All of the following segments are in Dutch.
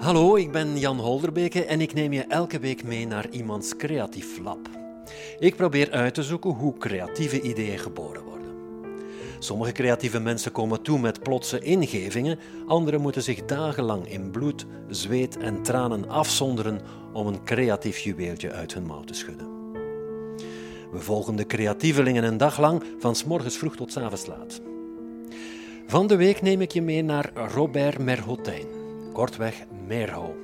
Hallo, ik ben Jan Holderbeke en ik neem je elke week mee naar iemands creatief lab. Ik probeer uit te zoeken hoe creatieve ideeën geboren worden. Sommige creatieve mensen komen toe met plotse ingevingen, anderen moeten zich dagenlang in bloed, zweet en tranen afzonderen om een creatief juweeltje uit hun mouw te schudden. We volgen de creatievelingen een dag lang, van s morgens vroeg tot s avonds laat. Van de week neem ik je mee naar Robert Merhotijn, kortweg Merho.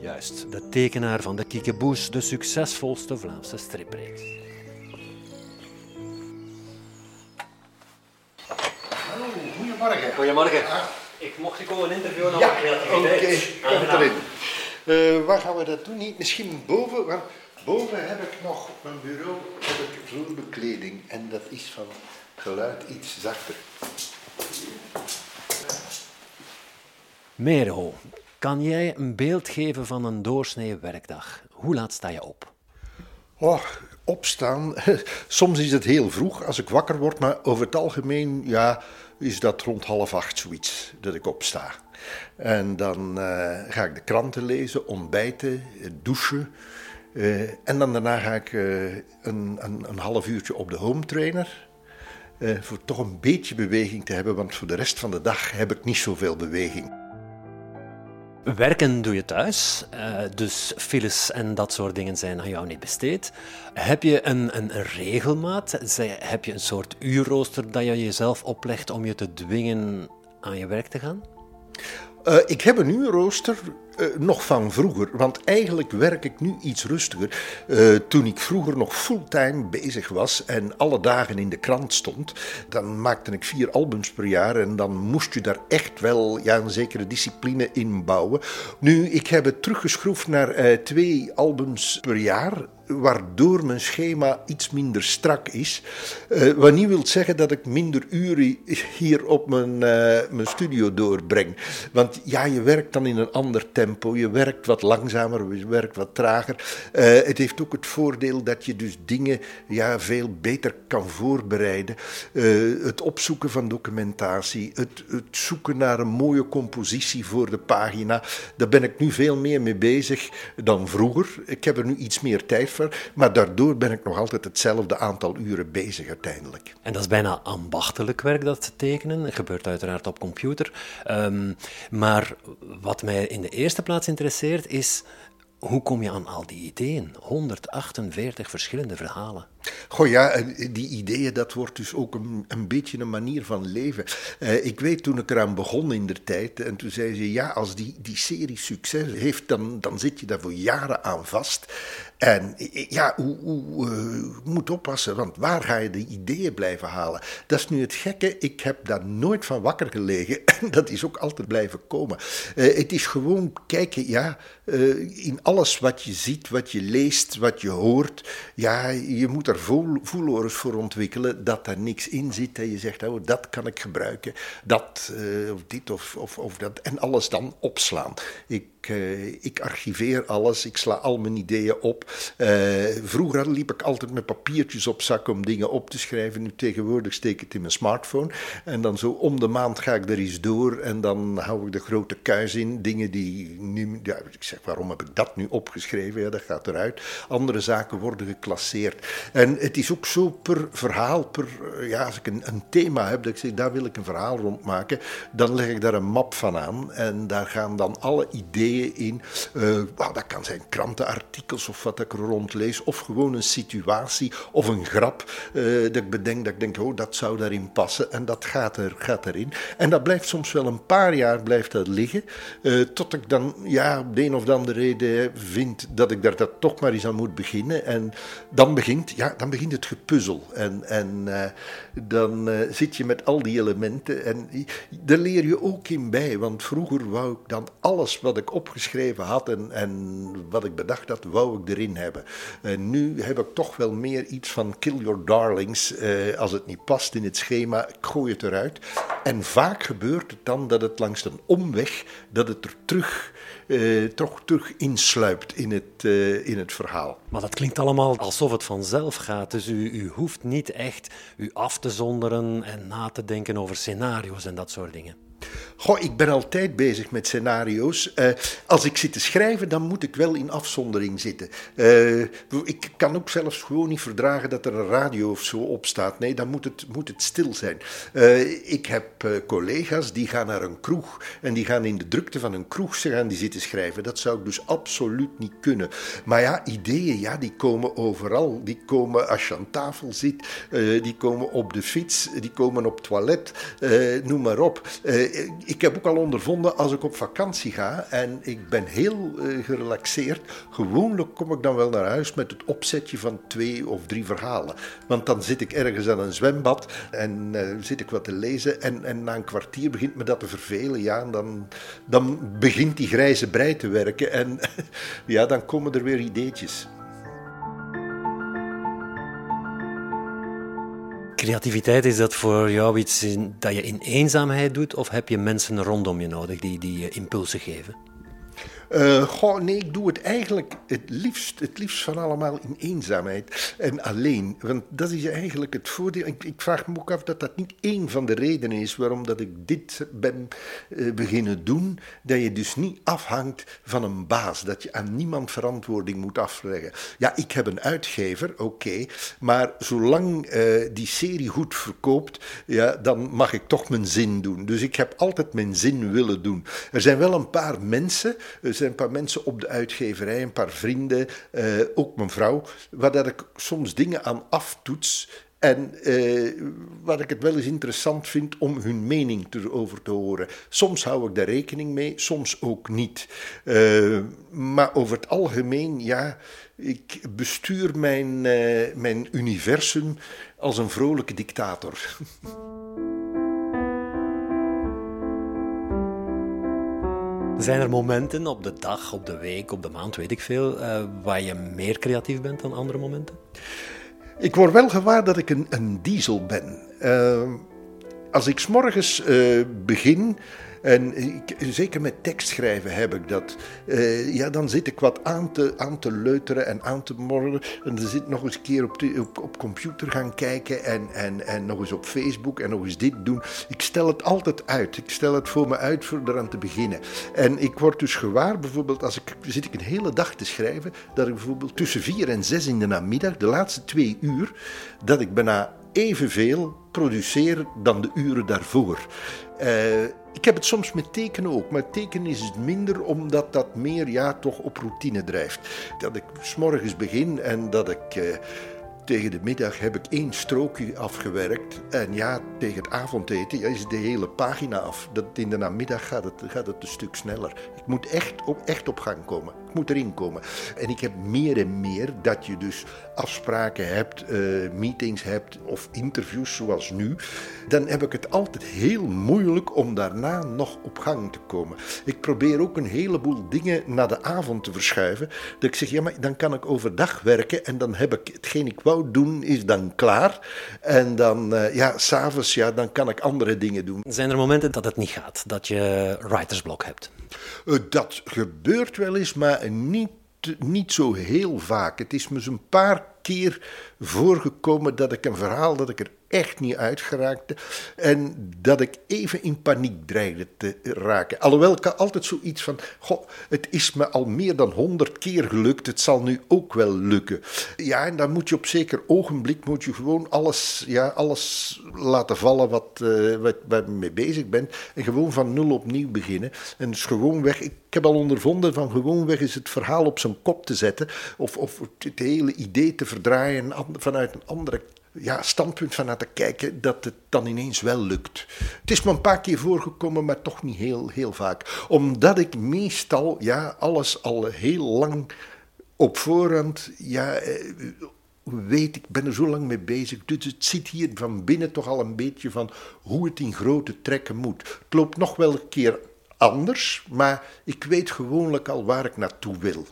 Juist, de tekenaar van de Kiekeboes, de succesvolste Vlaamse stripreeks. Hallo, goedemorgen. Goedemorgen. Ik mocht je komen interviewen Ja, oké, kom erin. Eh, waar gaan we dat doen? Niet misschien boven, want boven heb ik nog op mijn bureau heb ik vloerbekleding en dat is van geluid iets zachter. Merho, kan jij een beeld geven van een doorsnee werkdag? Hoe laat sta je op? Oh, opstaan. Soms is het heel vroeg als ik wakker word, maar over het algemeen ja, is dat rond half acht zoiets dat ik opsta. En dan eh, ga ik de kranten lezen, ontbijten, eh, douchen. Eh, en dan daarna ga ik een, een, een half uurtje op de home trainer. voor toch een beetje beweging te hebben, want voor de rest van de dag heb ik niet zoveel beweging. Werken doe je thuis, eh, dus files en dat soort dingen zijn aan jou niet besteed. Heb je een, een, regelmaat? Heb je een soort uurrooster dat je jezelf oplegt om je te dwingen aan je werk te gaan? Eh, ik heb een uurrooster eh, nog van vroeger, want eigenlijk werk ik nu iets rustiger. Eh, toen ik vroeger nog fulltime bezig was en alle dagen in de krant stond, dan maakte ik vier albums per jaar en dan moest je daar echt wel ja, een zekere discipline in bouwen. Nu, ik heb het teruggeschroefd naar eh, twee albums per jaar waardoor mijn schema iets minder strak is. Eh, wat niet wil zeggen dat ik minder uren hier op mijn, eh, mijn studio doorbreng. Want ja, je werkt dan in een ander tempo, je werkt wat langzamer, je werkt wat trager. Eh, het heeft ook het voordeel dat je dus dingen ja, veel beter kan voorbereiden. Het opzoeken van documentatie, het, het zoeken naar een mooie compositie voor de pagina, daar ben ik nu veel meer mee bezig dan vroeger. Ik heb er nu iets meer tijd maar daardoor ben ik nog altijd hetzelfde aantal uren bezig uiteindelijk. En dat is bijna ambachtelijk werk, dat tekenen. Dat gebeurt uiteraard op computer. Ehm, maar wat mij in de eerste plaats interesseert is... Hoe kom je aan al die ideeën? 148 verschillende verhalen. Goh ja, die ideeën, dat wordt dus ook een, een beetje een manier van leven. Eh, ik weet toen ik eraan begon in de tijd, en toen zei ze, ja, als die, die serie succes heeft, dan, dan zit je daar voor jaren aan vast. En eh, ja, hoe, hoe, eh, moet oppassen, want waar ga je de ideeën blijven halen? Dat is nu het gekke, ik heb daar nooit van wakker gelegen en dat is ook altijd blijven komen. Het is gewoon kijken, ja, in alles wat je ziet, wat je leest, wat je hoort, ja, je moet er voel- voelorens voor ontwikkelen dat er niks in zit en je zegt, oh, dat kan ik gebruiken, dat, eh, of dit of, of, of dat, en alles dan opslaan. Ik, eh, ik archiveer alles, ik sla al mijn ideeën op. Eh, vroeger liep ik altijd met papiertjes op zak om dingen op te schrijven. Nu tegenwoordig steek ik het in mijn smartphone. En dan zo om de maand ga ik er eens door. En dan hou ik de grote kuis in. Dingen die nu. Ja, ik zeg, waarom heb ik dat nu opgeschreven? Ja, dat gaat eruit. Andere zaken worden geclasseerd. En het is ook zo per verhaal, per, eh, ja, als ik een, een thema heb, dat ik zeg, daar wil ik een verhaal rond maken. Dan leg ik daar een map van aan. En daar gaan dan alle ideeën in. Nou, dat kan zijn krantenartikels of wat ik er rond lees. Of gewoon een situatie of een grap. eh, dat ik bedenk, dat ik denk, oh, dat zou daarin passen. En dat gaat, er, gaat erin. En dat blijft soms wel een paar jaar blijft dat liggen. tot ik dan, ja, op de een of andere reden vind dat ik daar dat toch maar eens aan moet beginnen. En dan begint, ja, dan begint het gepuzzel. En, en eh, dan eh, zit je met al die elementen. En daar leer je ook in bij. Want vroeger wou ik dan alles wat ik opgeschreven had en, en wat ik bedacht had, wou ik erin hebben. En nu heb ik toch wel meer iets van kill your darlings. Eh, als het niet past in het schema, ik gooi het eruit. En vaak gebeurt het dan dat het langs een omweg, dat het er terug, eh, toch terug insluipt in het, eh, in het verhaal. Maar dat klinkt allemaal alsof het vanzelf gaat. Dus u, u hoeft niet echt u af te zonderen en na te denken over scenario's en dat soort dingen. Goh, ik ben altijd bezig met scenario's. Uh, als ik zit te schrijven, dan moet ik wel in afzondering zitten. Uh, ik kan ook zelfs gewoon niet verdragen dat er een radio of zo op staat. Nee, dan moet het, moet het stil zijn. Uh, ik heb collega's die gaan naar een kroeg en die gaan in de drukte van een kroeg ze die zitten schrijven. Dat zou ik dus absoluut niet kunnen. Maar ja, ideeën, ja, die komen overal. Die komen als je aan tafel zit, die komen op de fiets, die komen op toilet, noem maar op ik heb ook al ondervonden als ik op vakantie ga en ik ben heel uh, gerelaxeerd, gewoonlijk kom ik dan wel naar huis met het opzetje van twee of drie verhalen. Want dan zit ik ergens aan een zwembad en uh, zit ik wat te lezen en, en na een kwartier begint me dat te vervelen. Ja, dan, dan begint die grijze brei te werken en ja, dan komen er weer ideetjes. Creativiteit, is dat voor jou iets dat je in eenzaamheid doet of heb je mensen rondom je nodig die, die je impulsen geven? Uh, goh, nee, ik doe het eigenlijk het liefst, het liefst van allemaal in eenzaamheid en alleen. Want dat is eigenlijk het voordeel. Ik, ik vraag me ook af dat dat niet één van de redenen is waarom dat ik dit ben uh, beginnen doen. Dat je dus niet afhangt van een baas, dat je aan niemand verantwoording moet afleggen. Ja, ik heb een uitgever, oké, maar zolang uh, die serie goed verkoopt, ja, dan mag ik toch mijn zin doen. Dus ik heb altijd mijn zin willen doen. Er zijn wel een paar mensen zijn een paar mensen op de uitgeverij, een paar vrienden, uh, ook mijn vrouw, waar dat ik soms dingen aan aftoets. En uh, wat ik het wel eens interessant vind om hun mening erover te horen. Soms hou ik daar rekening mee, soms ook niet. Uh, maar over het algemeen, ja, ik bestuur mijn, mijn universum als een vrolijke dictator. Zijn er momenten op de dag, op de week, op de maand, weet ik veel, uh, waar je meer creatief bent dan andere momenten? Ik word wel gewaar dat ik een, een diesel ben. Uh, als ik s'morgens uh, begin, en ik, zeker met tekstschrijven heb ik dat. Uh, ja, dan zit ik wat aan te, aan te leuteren en aan te morren. En dan zit nog eens een keer op, op, op computer gaan kijken en, en, en nog eens op Facebook en nog eens dit doen. Ik stel het altijd uit. Ik stel het voor me uit voor eraan te beginnen. En ik word dus gewaar, bijvoorbeeld, als ik zit ik een hele dag te schrijven, dat ik bijvoorbeeld tussen vier en zes in de namiddag, de laatste twee uur, dat ik bijna evenveel produceer dan de uren daarvoor. Uh, ik heb het soms met tekenen ook, maar tekenen is het minder omdat dat meer ja, toch op routine drijft. Dat ik s'morgens begin en dat ik uh, tegen de middag heb ik één strookje afgewerkt. En ja, tegen het avondeten is de hele pagina af. Dat, in de namiddag gaat het, gaat het een stuk sneller. Ik moet echt op, echt op gang komen. Moet erin komen. En ik heb meer en meer dat je dus afspraken hebt, uh, meetings hebt of interviews zoals nu. Dan heb ik het altijd heel moeilijk om daarna nog op gang te komen. Ik probeer ook een heleboel dingen naar de avond te verschuiven. Dat ik zeg, ja, maar dan kan ik overdag werken en dan heb ik hetgeen ik wou doen, is dan klaar. En dan, uh, ja, s'avonds, ja, dan kan ik andere dingen doen. Zijn er momenten dat het niet gaat, dat je writersblok hebt? Uh, dat gebeurt wel eens, maar niet, niet zo heel vaak. Het is me zo'n paar keer voorgekomen dat ik een verhaal dat ik er echt niet uitgeraakte. En dat ik even in paniek dreigde te raken. Alhoewel ik altijd zoiets van: Goh, het is me al meer dan honderd keer gelukt, het zal nu ook wel lukken. Ja, en dan moet je op zeker ogenblik moet je gewoon alles, ja, alles laten vallen wat, uh, wat, waar je mee bezig bent. En gewoon van nul opnieuw beginnen. En dus gewoon weg. Ik heb al ondervonden van gewoon weg is het verhaal op zijn kop te zetten. Of, of het hele idee te verdraaien vanuit een andere ja, standpunt van te kijken dat het dan ineens wel lukt. Het is me een paar keer voorgekomen, maar toch niet heel, heel vaak. Omdat ik meestal ja, alles al heel lang op voorhand ja, eh, weet, ik ben er zo lang mee bezig. Dus het zit hier van binnen toch al een beetje van hoe het in grote trekken moet. Het loopt nog wel een keer anders, maar ik weet gewoonlijk al waar ik naartoe wil.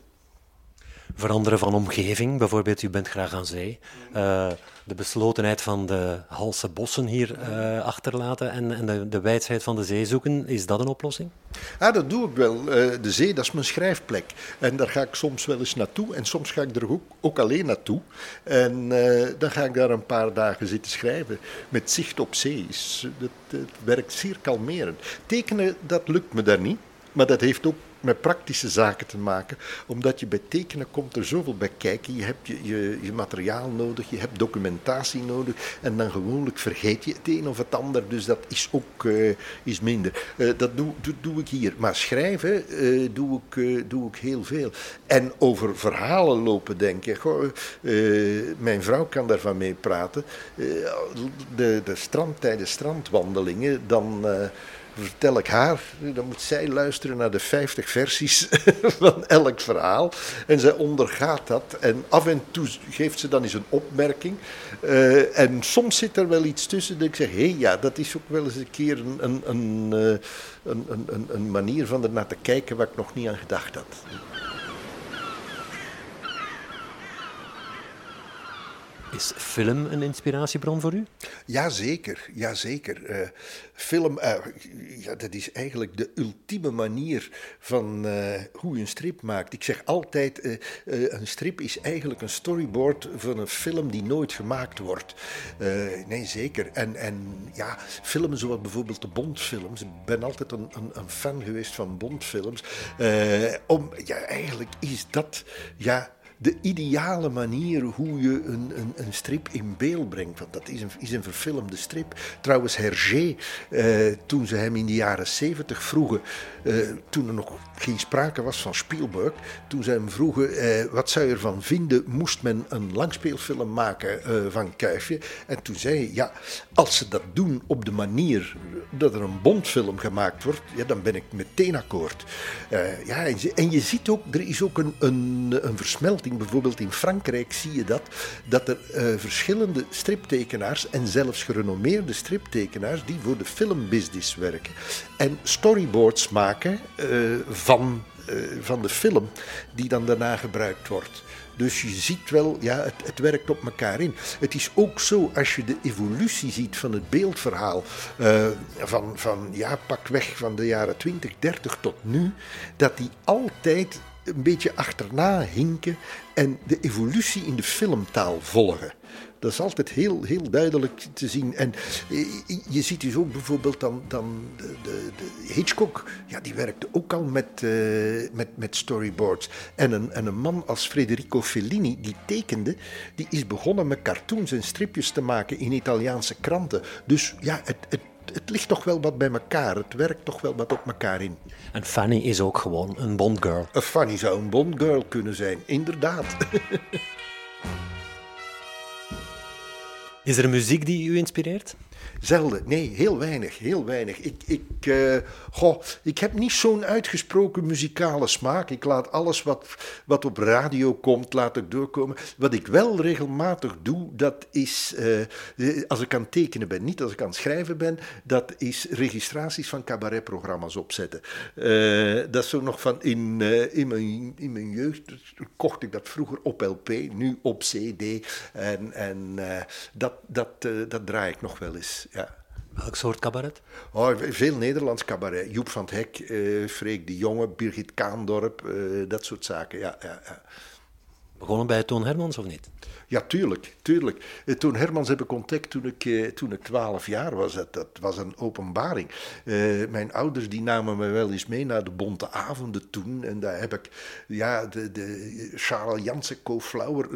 Veranderen van omgeving, bijvoorbeeld u bent graag aan zee. Uh, de beslotenheid van de Halse bossen hier uh, achterlaten en, en de, de wijsheid van de zee zoeken, is dat een oplossing? Ah, dat doe ik wel. Uh, de zee, dat is mijn schrijfplek. En daar ga ik soms wel eens naartoe en soms ga ik er ook, alleen naartoe. En dan ga ik daar een paar dagen zitten schrijven met zicht op zee. Het werkt zeer kalmerend. Tekenen, dat lukt me daar niet. Maar dat heeft ook met praktische zaken te maken. Omdat je bij tekenen komt er zoveel bij kijken. Je hebt je, je, materiaal nodig, je hebt documentatie nodig. En dan gewoonlijk vergeet je het een of het ander. Dus dat is ook uh, is minder. Uh, dat doe, doe, doe, ik hier. Maar schrijven uh, doe, ik, doe ik heel veel. En over verhalen lopen denken. Goh, mijn vrouw kan daarvan mee praten. de, de strand, tijdens strandwandelingen, dan vertel ik haar, dan moet zij luisteren naar de 50 versies van elk verhaal. En zij ondergaat dat. En af en toe geeft ze dan eens een opmerking. Uh, en soms zit er wel iets tussen dat ik zeg: hé, ja, dat is ook wel eens een keer een, een, een, een, een, een manier van ernaar te kijken waar ik nog niet aan gedacht had. Is film een inspiratiebron voor u? Jazeker, jazeker. Uh, film, uh, ja, dat is eigenlijk de ultieme manier van uh, hoe je een strip maakt. Ik zeg altijd, een strip is eigenlijk een storyboard van een film die nooit gemaakt wordt. nee, zeker. En, en ja, filmen zoals bijvoorbeeld de Bondfilms. Ik ben altijd een, een, een fan geweest van Bondfilms. om, ja, eigenlijk is dat... Ja, de ideale manier hoe je een, een, een, strip in beeld brengt. Want dat is een, is een verfilmde strip. Trouwens, Hergé, eh, toen ze hem in de jaren zeventig vroegen, eh, toen er nog geen sprake was van Spielberg, toen ze hem vroegen eh, wat zou je ervan vinden, moest men een langspeelfilm maken van Kuifje. En toen zei hij, ja, als ze dat doen op de manier dat er een Bondfilm gemaakt wordt, ja, dan ben ik meteen akkoord. Ja, en, en, je ziet ook, er is ook een, een, een versmelting Bijvoorbeeld in Frankrijk zie je dat, dat er uh, verschillende striptekenaars en zelfs gerenommeerde striptekenaars die voor de filmbusiness werken en storyboards maken uh, van, uh, van de film die dan daarna gebruikt wordt. Dus je ziet wel, ja, het, het, werkt op elkaar in. Het is ook zo, als je de evolutie ziet van het beeldverhaal, uh, van, van ja, pak weg van de jaren 20, 30 tot nu, dat die altijd een beetje achterna hinken en de evolutie in de filmtaal volgen. Dat is altijd heel, heel duidelijk te zien. En eh, je ziet dus ook bijvoorbeeld dan, dan de, de, Hitchcock, ja, die werkte ook al met, uh, met, met storyboards. En een, en een man als Federico Fellini, die tekende, die is begonnen met cartoons en stripjes te maken in Italiaanse kranten. Dus ja, het, het het ligt toch wel wat bij elkaar. Het werkt toch wel wat op elkaar in. En Fanny is ook gewoon een Bondgirl. Fanny zou een Bondgirl kunnen zijn, inderdaad. is er muziek die u inspireert? Zelden, nee, heel weinig, heel weinig. Ik, ik, uh, goh, ik heb niet zo'n uitgesproken muzikale smaak. Ik laat alles wat, wat op radio komt, laat ik doorkomen. Wat ik wel regelmatig doe, dat is, uh, als ik aan het tekenen ben, niet als ik aan het schrijven ben, dat is registraties van cabaretprogramma's opzetten. Dat is zo nog van in, in, mijn, in mijn jeugd, kocht ik dat vroeger op LP, nu op CD. En, en dat, dat, dat draai ik nog wel eens ja. Welk soort cabaret? Oh, veel Nederlands cabaret. Joep van het Hek, uh, Freek de Jonge, Birgit Kaandorp, uh, dat soort zaken. Ja, ja, ja. Begonnen bij Toon Hermans of niet? Ja, tuurlijk, tuurlijk. Eh, Toon Hermans heb ik ontdekt toen ik, eh, toen ik 12 jaar was. Dat, was een openbaring. Uh, mijn ouders die namen me wel eens mee naar de Bonte Avonden toen. En daar heb ik ja, de, de Charles Jansen, Co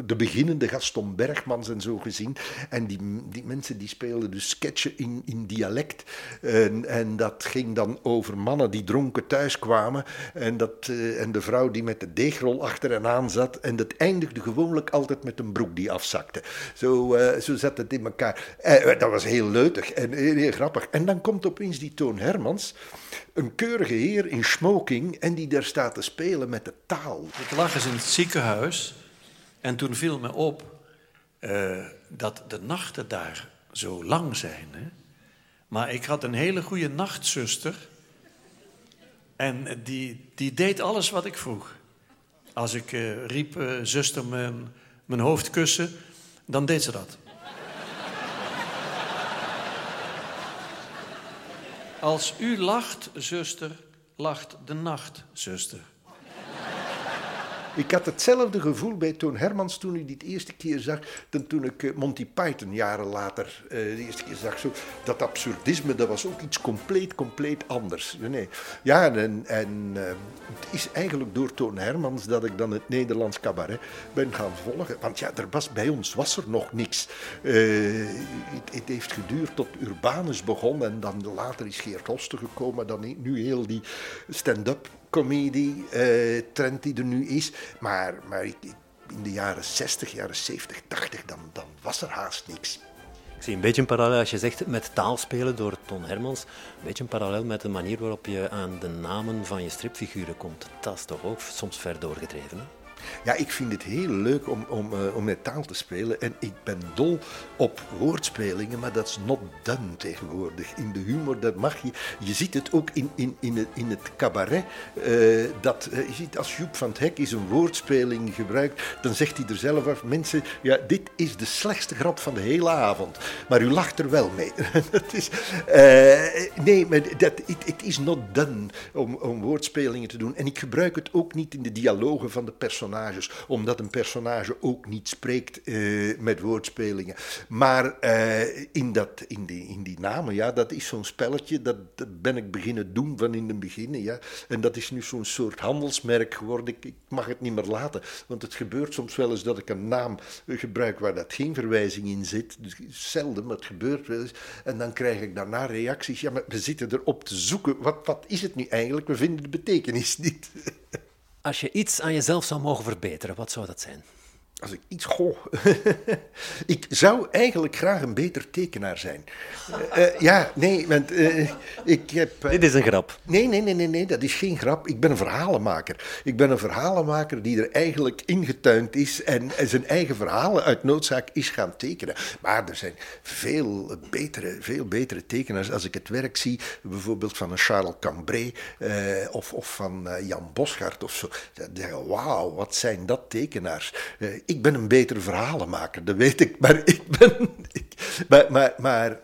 de beginnende Gaston Bergmans en zo gezien. En die, die mensen die speelden dus sketchen in, in dialect. En, en dat ging dan over mannen die dronken thuis kwamen. En, dat, en de vrouw die met de deegrol achter en aan zat. En dat eindigde gewoonlijk altijd met een broek die afzakte. Zo, uh, zo zat het in elkaar. Uh, dat was heel leutig en heel, grappig. En dan komt opeens die Toon Hermans, een keurige heer in smoking, en die daar staat te spelen met de taal. Ik lag eens in het ziekenhuis en toen viel me op uh, dat de nachten daar zo lang zijn. Hè? Maar ik had een hele goede nachtzuster. En die, die deed alles wat ik vroeg. Als ik eh, riep, eh, zuster, mijn, mijn hoofd kussen, dan deed ze dat. Als u lacht, zuster, lacht de nacht, zuster. Ik had hetzelfde gevoel bij Toon Hermans toen ik dit eerste keer zag, dan toen ik eh, Monty Python jaren later uh, de eerste keer zag. Zo, dat absurdisme, dat was ook iets compleet, compleet anders. Nee. Ja, en, en uh, het is eigenlijk door Toon Hermans dat ik dan het Nederlands cabaret ben gaan volgen. Want ja, er was, bij ons was er nog niks. Het, het, heeft geduurd tot Urbanus begon en dan later is Geert Hoste gekomen. Dan nu heel die stand-up comedie-trend die er nu is. Maar, maar in de jaren 60, jaren 70, 80, dan, dan was er haast niks. Ik zie een beetje een parallel als je zegt met taalspelen door Ton Hermans. Een beetje een parallel met de manier waarop je aan de namen van je stripfiguren komt. Dat is toch ook soms ver doorgedreven. Ja, ik vind het heel leuk om, om, uh, om met taal te spelen. En ik ben dol op woordspelingen, maar dat is not done tegenwoordig. In de humor, dat mag je. Je ziet het ook in, in, in, het, in het cabaret. Uh, dat, uh, je ziet, als Joep van het Hek is een woordspeling gebruikt, dan zegt hij er zelf af: mensen, ja, dit is de slechtste grap van de hele avond. Maar u lacht er wel mee. dat is, nee, maar dat, het is not done om, om woordspelingen te doen. En ik gebruik het ook niet in de dialogen van de personages omdat een personage ook niet spreekt uh, met woordspelingen. Maar uh, in, dat, in, die, in die namen, ja, dat is zo'n spelletje, dat, ben ik beginnen doen van in het begin. Ja. En dat is nu zo'n soort handelsmerk geworden. Ik, ik, mag het niet meer laten, want het gebeurt soms wel eens dat ik een naam gebruik waar dat geen verwijzing in zit. Dus zelden, maar het gebeurt wel eens. En dan krijg ik daarna reacties. Ja, maar we zitten erop te zoeken. Wat, wat is het nu eigenlijk? We vinden de betekenis niet. Als je iets aan jezelf zou mogen verbeteren, wat zou dat zijn? Als ik iets goh. ik zou eigenlijk graag een beter tekenaar zijn. Uh, ja, nee, want uh, ik heb. Uh, Dit is een grap. Nee, nee, nee, nee, nee, dat is geen grap. Ik ben een verhalenmaker. Ik ben een verhalenmaker die er eigenlijk ingetuind is en, en zijn eigen verhalen uit noodzaak is gaan tekenen. Maar er zijn veel betere, veel betere tekenaars. Als ik het werk zie, bijvoorbeeld van een Charles Cambrai of, of van Jan Boschart of zo. Dan denk ik, wauw, wat zijn dat tekenaars? Ik ben een betere verhalenmaker, dat weet ik. Maar ik ben. Maar maar, maar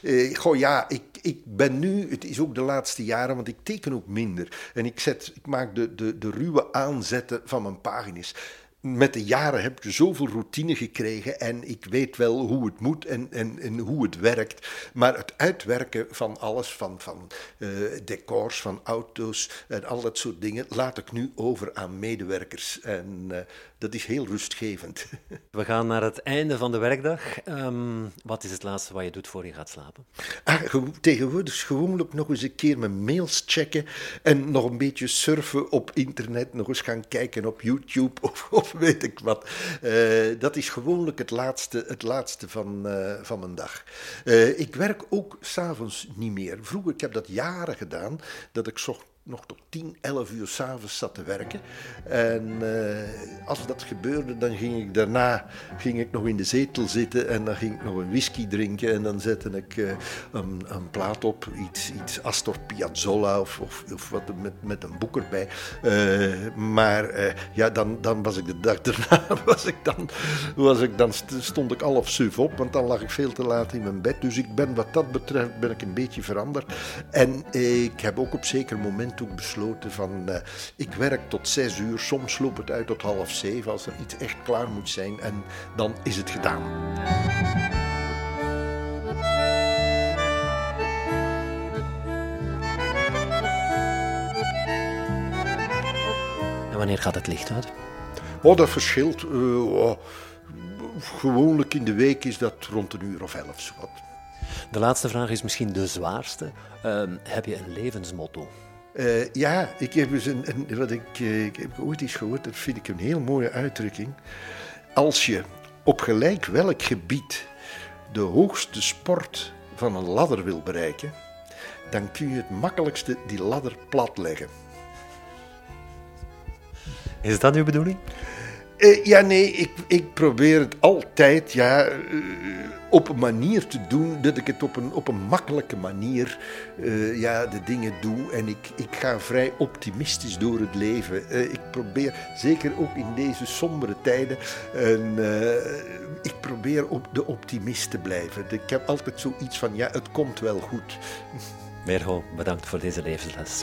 uh, goh, ja, ik, ik ben nu, het is ook de laatste jaren, want ik teken ook minder. En ik, zet, ik maak de, de, de ruwe aanzetten van mijn pagina's met de jaren heb je zoveel routine gekregen en ik weet wel hoe het moet en, en, en hoe het werkt. Maar het uitwerken van alles, van, van uh, decors, van auto's en al dat soort dingen, laat ik nu over aan medewerkers. En uh, dat is heel rustgevend. We gaan naar het einde van de werkdag. Um, wat is het laatste wat je doet voor je gaat slapen? Ah, tegenwoordig gewoonlijk nog eens een keer mijn mails checken en nog een beetje surfen op internet, nog eens gaan kijken op YouTube of, of weet ik wat. Uh, dat is gewoonlijk het laatste, het laatste van, uh, van mijn dag. Uh, ik werk ook s'avonds niet meer. Vroeger, ik heb dat jaren gedaan, dat ik zocht nog tot 10, 11 uur s'avonds zat te werken. En uh, als dat gebeurde, dan ging ik daarna ging ik nog in de zetel zitten en dan ging ik nog een whisky drinken en dan zette ik uh, een, een, plaat op, iets, iets Astor Piazzolla of, of, of wat met, met een boek erbij. Uh, maar ja, dan, dan was ik de dag daarna, was ik dan, was ik dan stond ik half suf op, want dan lag ik veel te laat in mijn bed. Dus ik ben wat dat betreft ben ik een beetje veranderd. En ik heb ook op zeker moment toen besloten van uh, ik werk tot zes uur, soms loopt het uit tot half zeven als er iets echt klaar moet zijn en dan is het gedaan. En wanneer gaat het licht uit? Oh, dat verschilt. Uh, oh, gewoonlijk in de week is dat rond een uur of elf. Zowat. De laatste vraag is misschien de zwaarste. Uh, heb je een levensmotto? Uh, ja, ik heb dus een, wat ik, uh, ik heb ooit iets gehoord, dat vind ik een heel mooie uitdrukking. Als je op gelijk welk gebied de hoogste sport van een ladder wil bereiken, dan kun je het makkelijkste die ladder platleggen. Is dat uw bedoeling? Eh, ja, nee, ik, ik probeer het altijd ja, eh, op een manier te doen dat ik het op een, op een makkelijke manier eh, ja, de dingen doe. En ik, ik ga vrij optimistisch door het leven. Ik probeer, zeker ook in deze sombere tijden, en, ik probeer op de optimist te blijven. Ik heb altijd zoiets van, ja, het komt wel goed. Merho, bedankt voor deze levensles.